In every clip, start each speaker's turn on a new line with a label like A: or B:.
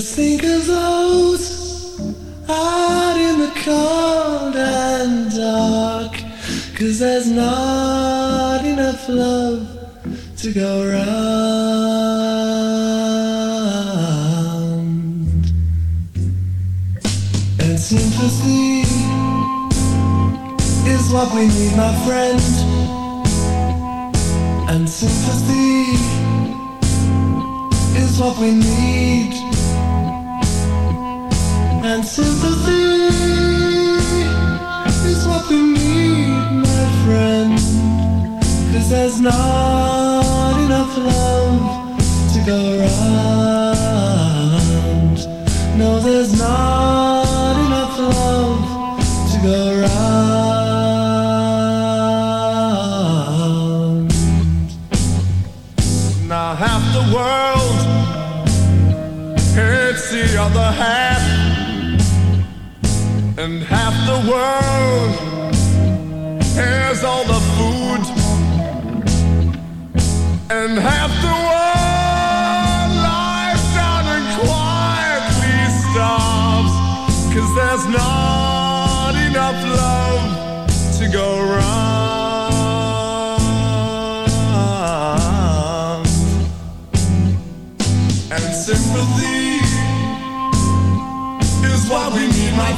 A: Think not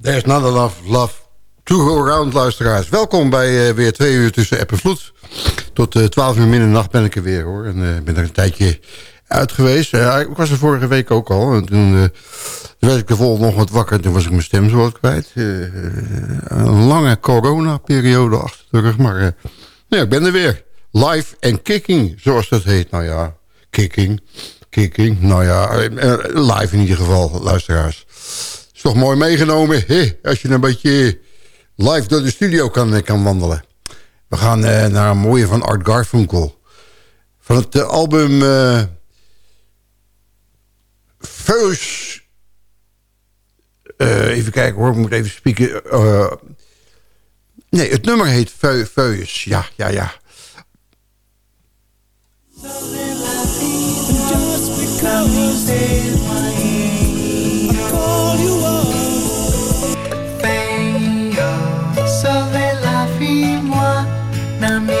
A: There's not enough love to go around,
B: luisteraars. Welkom bij uh, weer twee uur tussen app vloed. Tot uh, 12 uur middernacht ben ik er weer, hoor. En uh, ben er een tijdje uit geweest. ik was er vorige week ook al. En toen, werd ik de volgende nog wat wakker. Toen was ik mijn stem zo wat kwijt. een lange corona-periode achter de rug. Maar ja, ik ben er weer. Live en kicking, zoals dat heet. Nou ja, kicking, kicking. Nou ja, live in ieder geval, luisteraars is toch mooi meegenomen, hè? als je een beetje live door de studio kan, eh, kan wandelen. We gaan uh, naar een mooie van Art Garfunkel. Van het uh, album uh, Feus... even kijken hoor, ik moet even spieken. nee, het nummer heet Feus. Ja, ja, ja.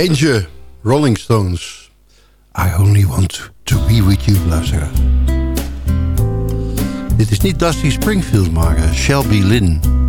C: Eentje, Rolling Stones. I only want to be with you, luisteraar. Dit is niet Dusty Springfield, maar eh, Shelby Lynn.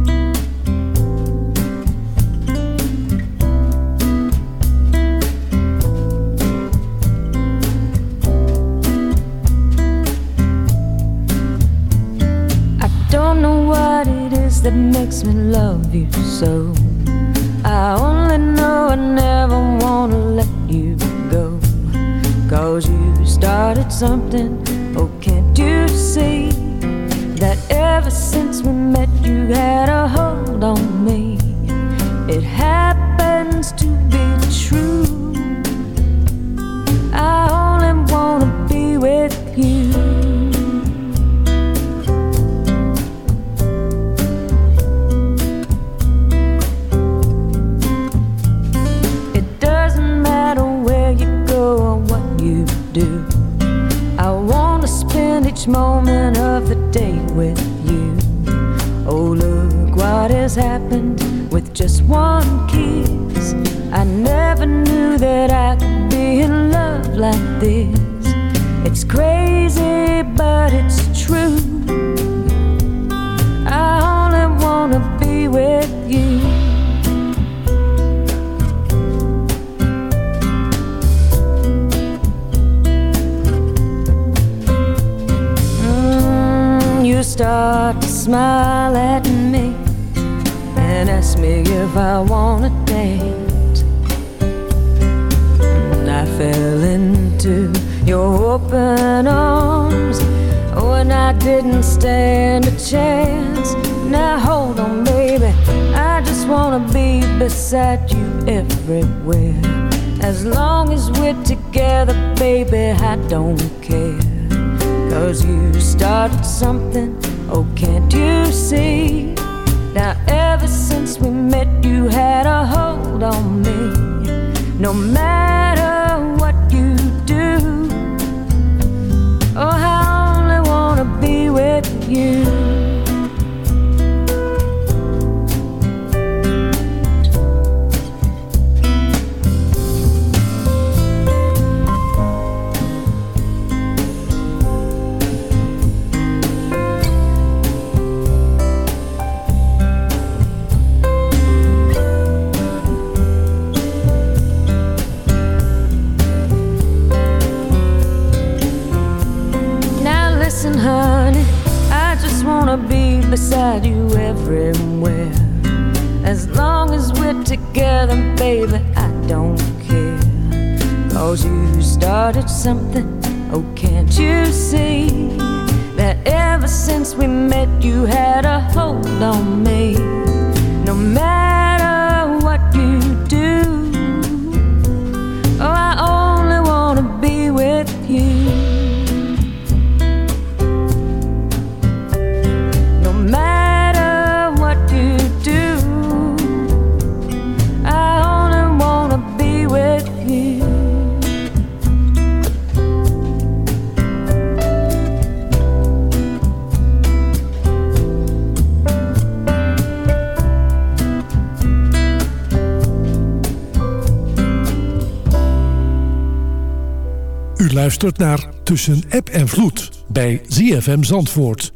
D: luistert naar Tussen App en Vloed bij ZFM Zandvoort.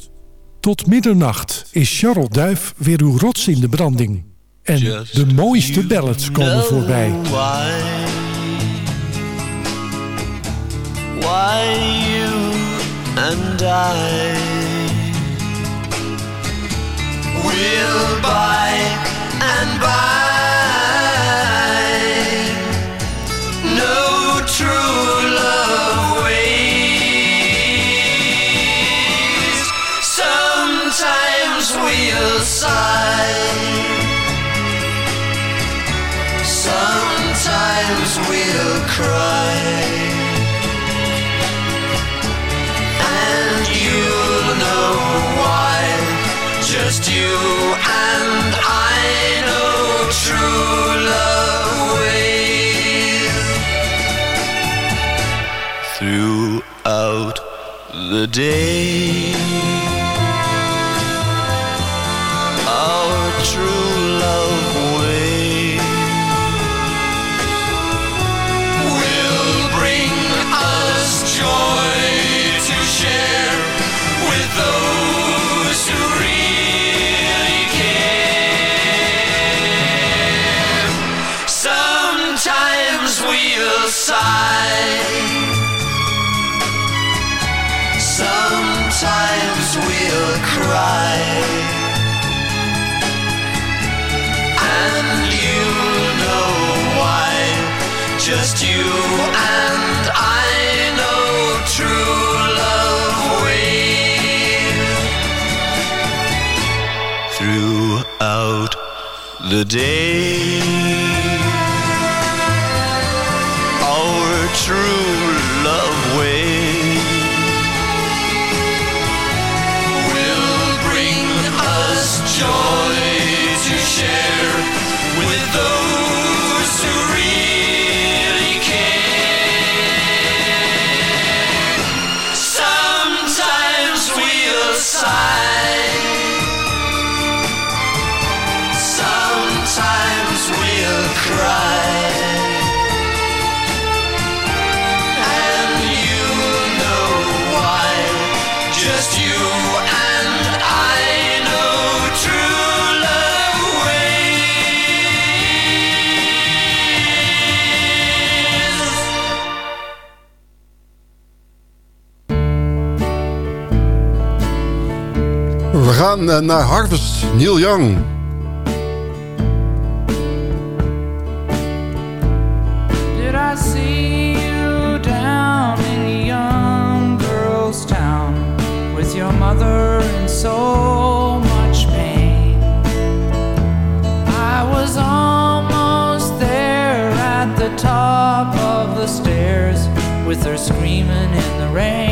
D: Tot middernacht is Charles Duif weer uw rots in de branding. En de mooiste ballads komen voorbij.
E: Why, why you and I Will buy and buy No true love side. Sometimes we'll cry, and you'll know why. Just you and I know true love ways throughout the day. just you and I know true love wave throughout the day.
F: Eh, naar Harvest, Neil Young.
G: Did I see you down in a young girl's town with your mother in so much pain? I was almost there at the top of the stairs with her screaming in the rain.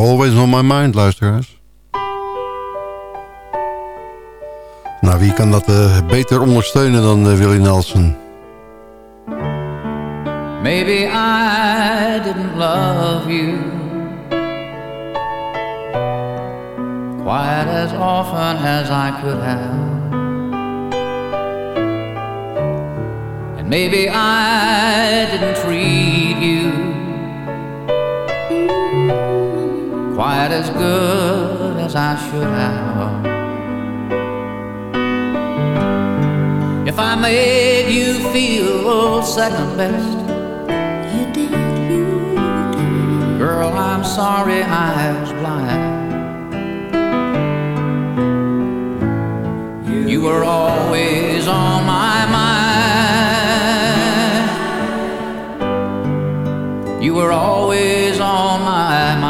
F: Always on my mind, luisteraars. Nou, wie kan dat eh, beter ondersteunen dan eh, Willie Nelson?
G: Maybe I didn't love you quite as often as I could have. And maybe I didn't treat you quite as good as I should have. If I made you feel second best,
H: You did, you did.
G: Girl, I'm sorry I was blind. You were always on my mind. You were always on my mind.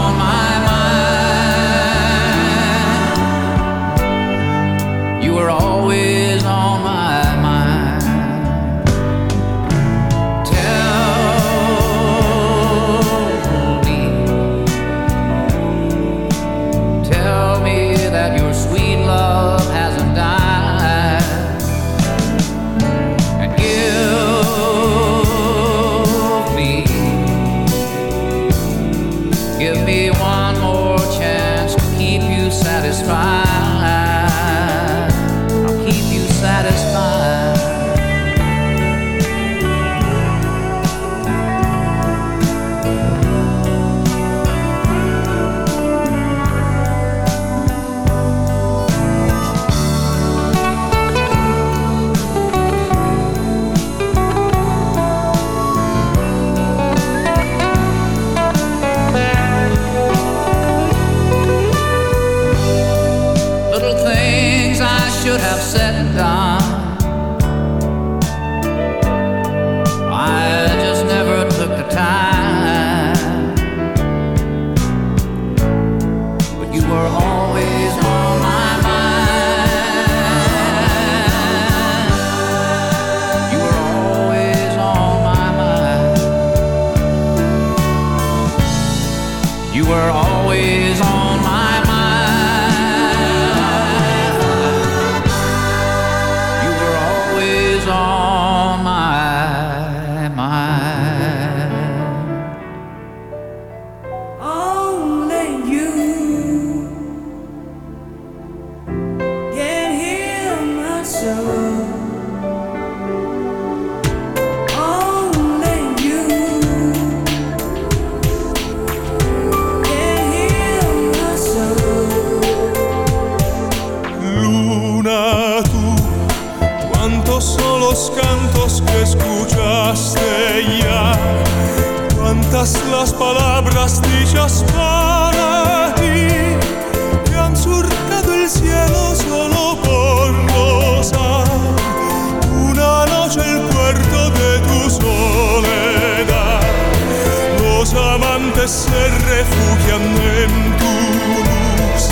I: amantes se refugian en tu luz.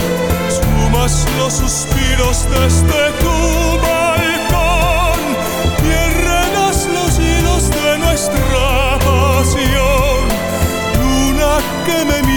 I: Sumas los suspiros desde tu balcón y enredas los hilos de nuestra pasión. Luna que me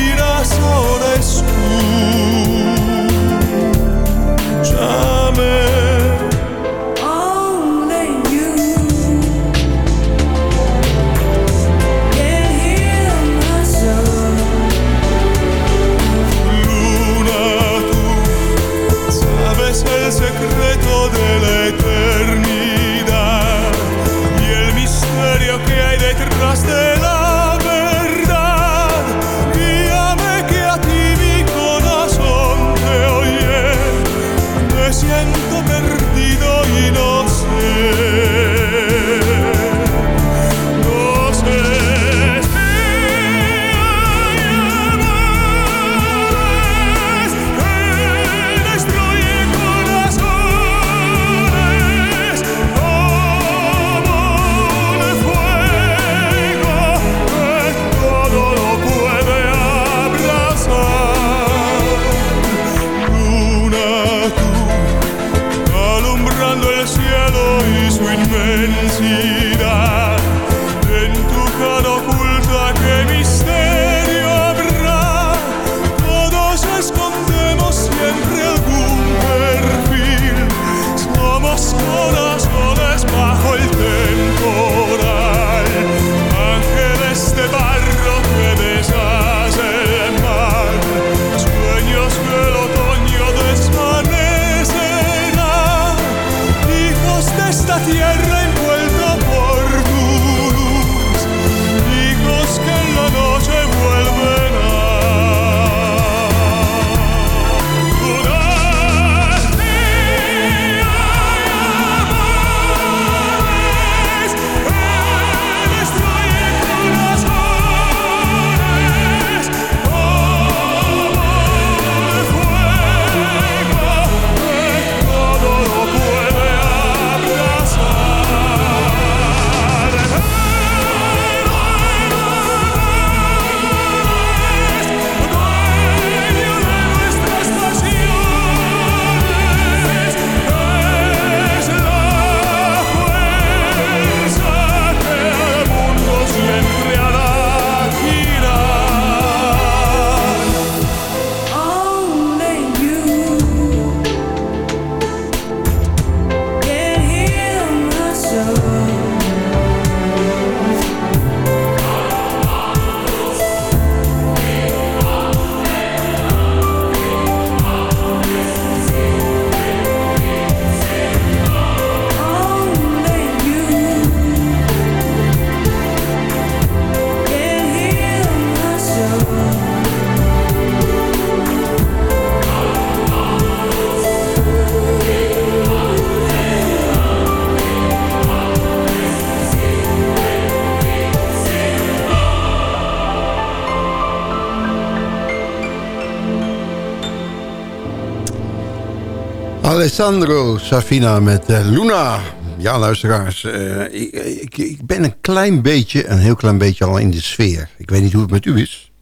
F: Alessandro Safina met eh, Luna. Ja, luisteraars, eh, ik, ik, ik ben een klein beetje, een heel klein beetje al in de sfeer. Ik weet niet hoe het met u is,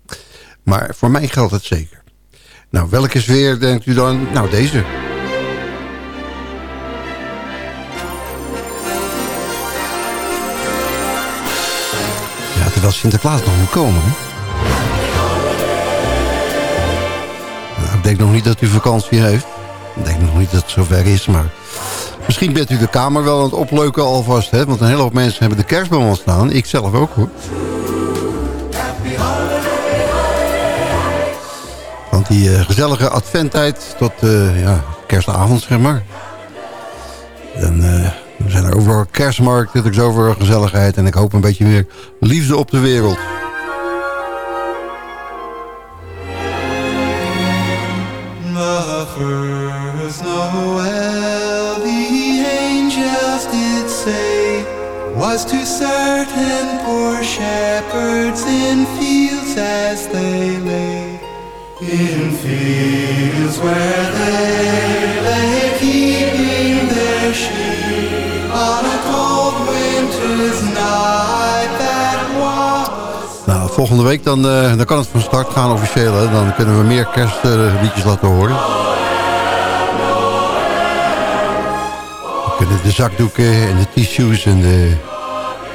F: maar voor mij geldt het zeker. Nou, welke sfeer denkt u dan? Nou, deze. Ja, terwijl Sinterklaas nog moet komen, hè? Nou, ik denk nog niet dat u vakantie heeft. Ik denk nog niet dat het zover is, maar... Misschien bent u de kamer wel aan het opleuken alvast, hè? Want een hele hoop mensen hebben de kerstboom al staan. Ik zelf ook, hoor. Want die eh, gezellige adventtijd tot eh, ja, kerstavond, zeg maar. Dan eh, zijn er overal kerstmarkten, er is overal gezelligheid. En ik hoop een beetje meer liefde op de wereld.
B: Was to certain poor shepherds in fields as they lay. In fields where they lay keeping their sheep on a cold winter's night that was.
F: Nou, volgende week dan, eh, dan kan het van start gaan officieel. Hè? Dan kunnen we meer kerstliedjes laten horen. We kunnen de zakdoeken en de tissues en de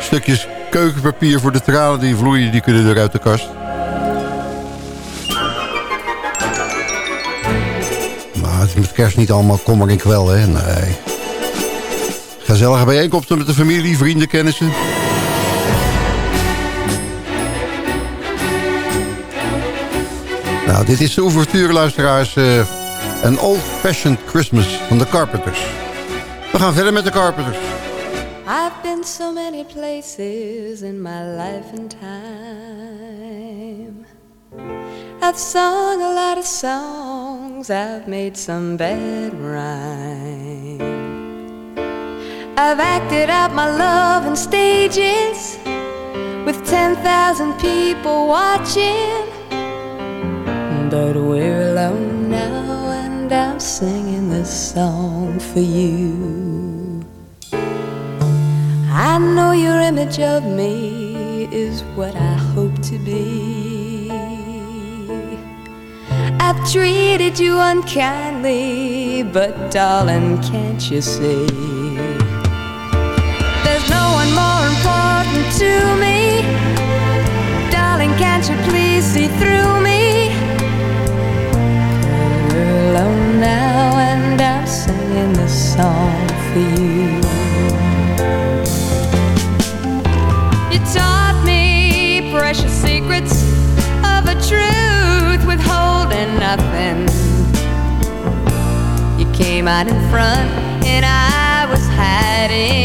F: stukjes keukenpapier voor de tranen die vloeien, die kunnen er uit de kast. Maar het is met kerst niet allemaal kommer en kwel, hè? Nee. Gezellige bijeenkomsten met de familie, vrienden, kennissen. Nou, dit is de ouverture, luisteraars. eh, Een Old Fashioned Christmas van de Carpenters. We gaan verder met de Carpenters.
J: I've been so many places in my life and time. I've sung a lot of songs, I've made some bad rhyme. I've acted out my love in stages with 10,000 people watching. But we're alone now, and I'm singing this song for you. I know your image of me is what I hope to be. I've treated you unkindly, but darling, can't you see? There's no one more important to me. Darling, can't you please see through me? We're alone now, and I'm singing this song for you. You taught me precious secrets of a truth withholding nothing. You came out in front and I was hiding.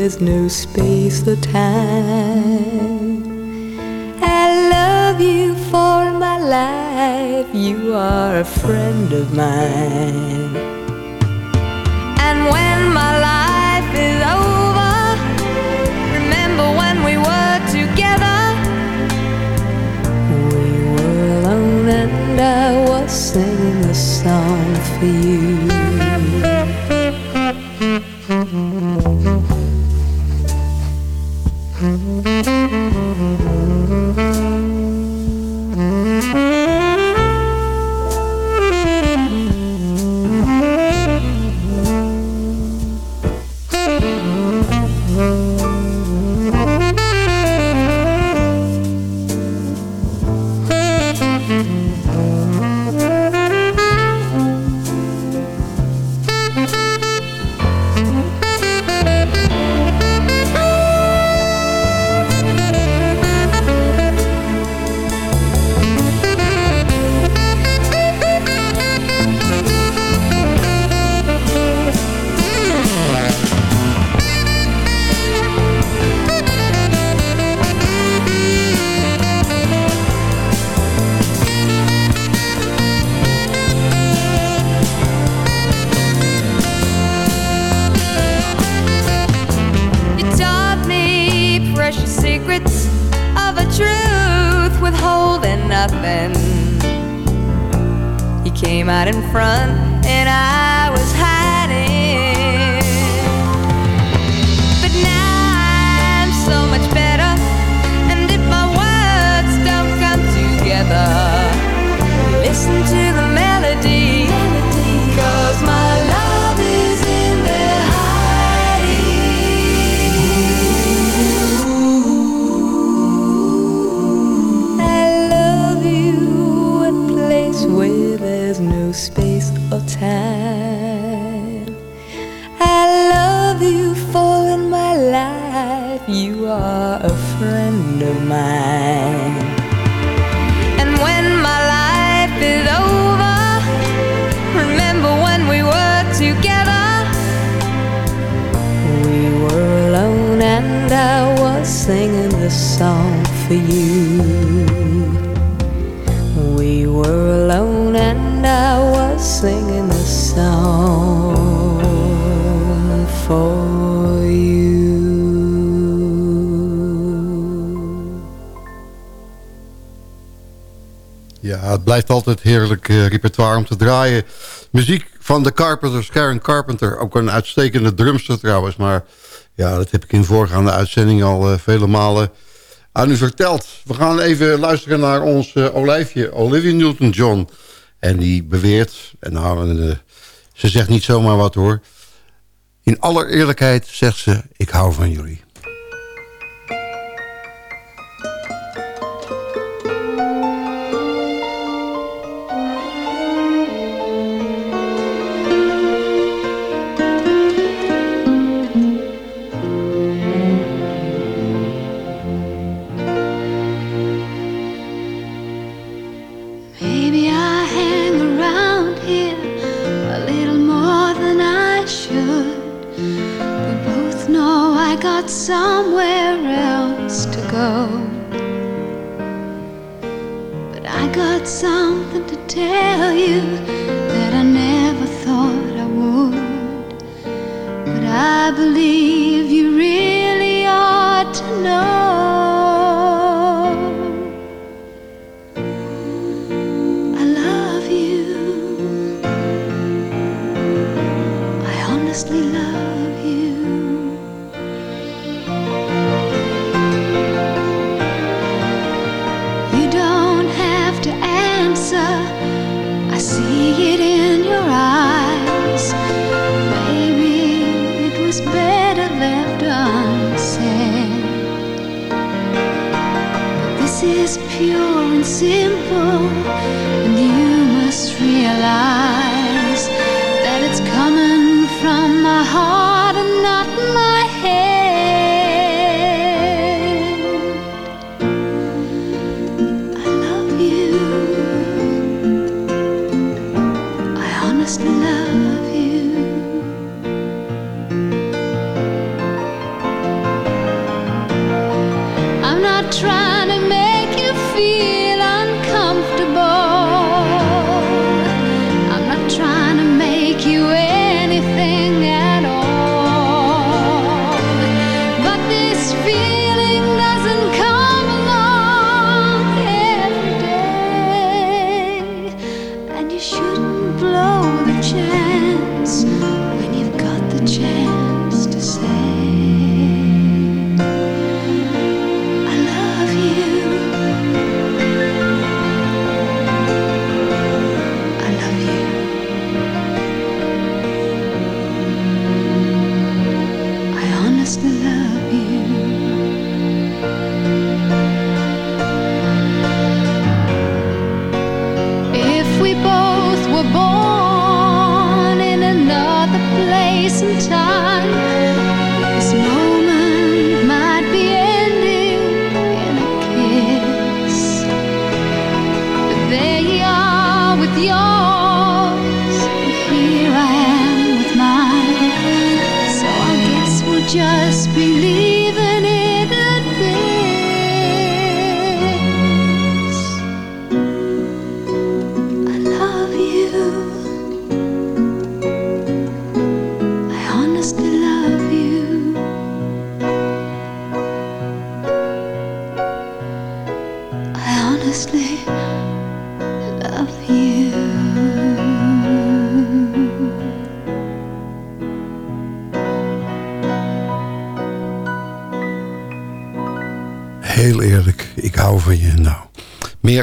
J: There's no space or time. I love you for my life. You are a friend of mine. And when my life is over, remember when we were together. We were alone and I was singing a song for you. for you. We were alone and I was singing a song for you.
K: Ja, het blijft altijd heerlijk eh, repertoire om te draaien. Muziek van de Carpenters, Karen Carpenter. Ook een uitstekende drumster trouwens, maar ja, dat heb ik in voorgaande uitzending al eh, vele malen aan u verteld. We gaan even luisteren naar ons uh, olijfje, Olivia Newton-John. En die beweert, en eh, ze zegt niet zomaar wat hoor. In alle eerlijkheid zegt ze, ik hou van jullie.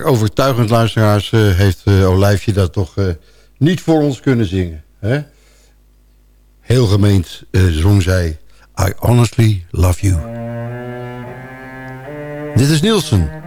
L: Overtuigend luisteraars eh, heeft uh, Olijfje dat toch uh, niet voor ons kunnen zingen. Hè? Heel gemeend zong zij I honestly love you. Dit is Nielsen.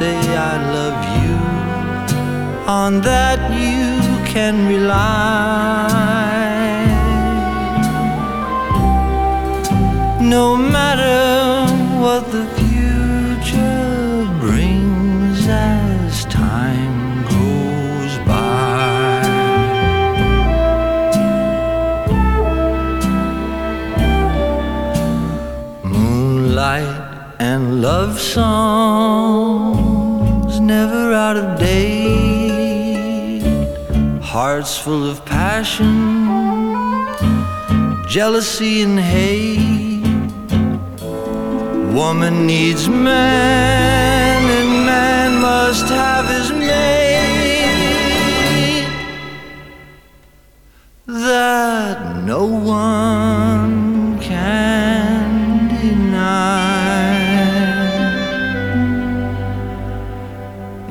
L: say I love you. On that you can rely. No matter what the future brings as time goes by. Moonlight and love
F: songs
E: jealousy and hate. Woman needs man, and man must have his mate. That no one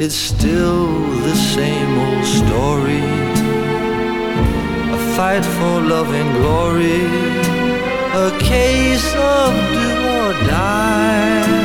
E: It's still the same old story A fight for love and glory, a case of do or die.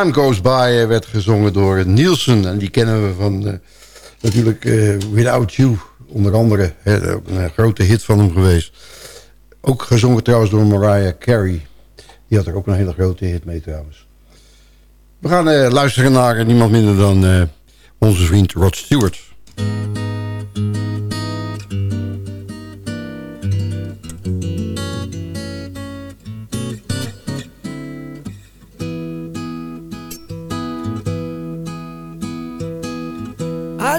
E: Time Goes
F: By eh, werd gezongen door Nielsen. En die kennen we van uh, natuurlijk uh, Without You. Onder andere hè, een grote hit van hem geweest. Ook gezongen trouwens door Mariah Carey. Die had er ook een hele grote hit mee trouwens. We gaan luisteren naar niemand minder dan onze vriend Rod Stewart.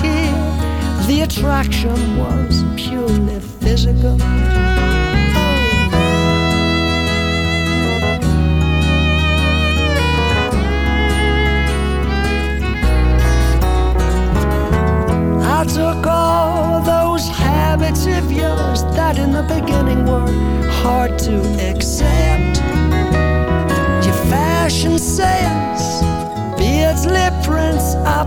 B: The attraction was purely physical. I took all those habits of yours that in the beginning were hard to accept. Your fashion sense, Beardsley prints are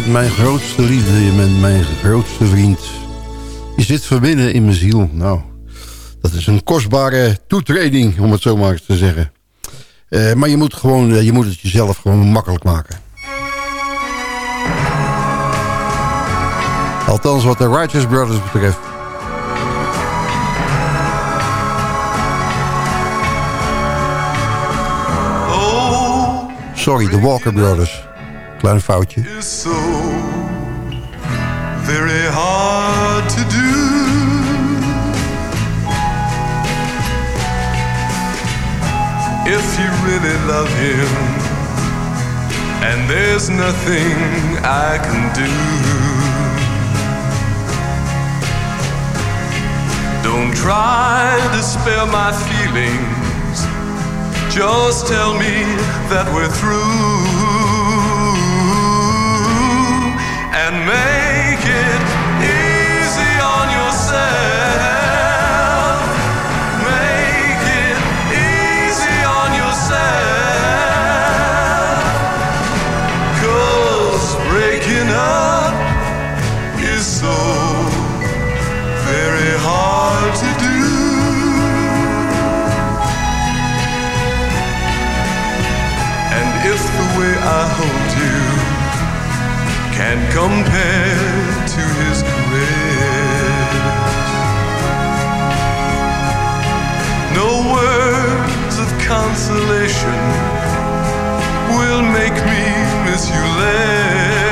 F: bent mijn grootste liefde, je bent mijn grootste vriend. Je zit verbinden in mijn ziel. Nou, dat is een kostbare toetreding, om het zo maar te zeggen. Eh, maar je moet, gewoon, eh, je moet het jezelf gewoon makkelijk maken. Althans wat de Righteous Brothers betreft. Sorry, de Walker Brothers. Klein foutje.
M: is so very hard to do. If you really love him, and there's nothing I can do. Don't try to spare my feelings. Just tell me that we're through and make it easy on yourself. Make it easy on yourself. Cause breaking up is so very hard to do. And the way I hold can compare to his caress, no words of consolation will make me miss you less.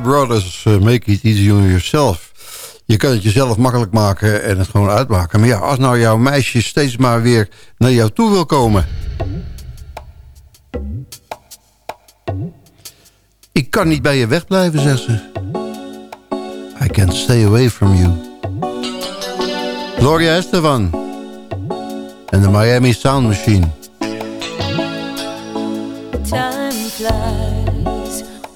F: Brothers, uh, make it easy on yourself. Je kan het jezelf makkelijk maken en het gewoon uitmaken. Maar ja, als nou jouw meisje steeds maar weer naar jou toe wil komen... Ik kan niet bij je wegblijven, zegt ze. I can't stay away from you. Gloria Estefan. En de Miami Sound Machine.
C: Time flies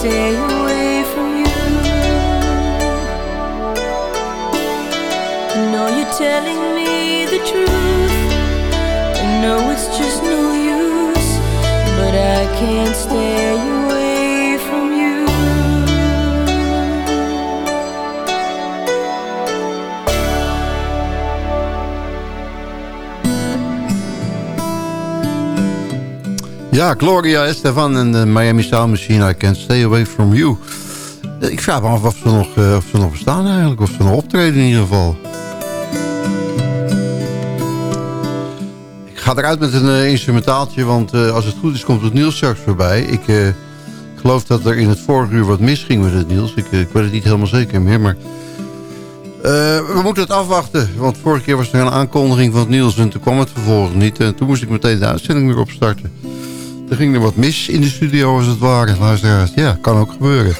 C: Stay away from you. You're telling me the truth. I know it's just no use, but I can't stay
F: Ja, Gloria Estefan en de Miami Sound Machine. I can't stay away from you. Eh, Ik vraag me af of ze nog, eh, of ze nog bestaan eigenlijk. Of ze nog optreden in ieder geval. Ik ga eruit met een eh, instrumentaaltje. Want eh, als het goed is komt het Niels straks voorbij. Ik eh, geloof dat er in het vorige uur wat misging met het Niels. Ik, eh, ik weet het niet helemaal zeker meer. Maar eh, we moeten het afwachten. Want vorige keer was er een aankondiging van het Niels. En toen kwam het vervolgens niet. En toen moest ik meteen de uitzending weer opstarten. Er ging er wat mis in de studio als het ware. Luisteraars, ja, kan ook gebeuren.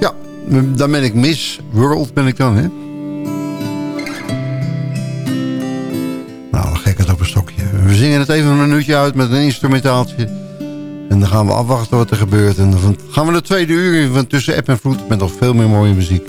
F: Ja, dan ben ik Miss World ben ik dan, hè. Nou, gek het op een stokje. We zingen het even een minuutje uit met een instrumentaaltje. En dan gaan we afwachten wat er gebeurt. En dan gaan we de tweede uur van tussen app en vloed... met nog veel meer mooie muziek.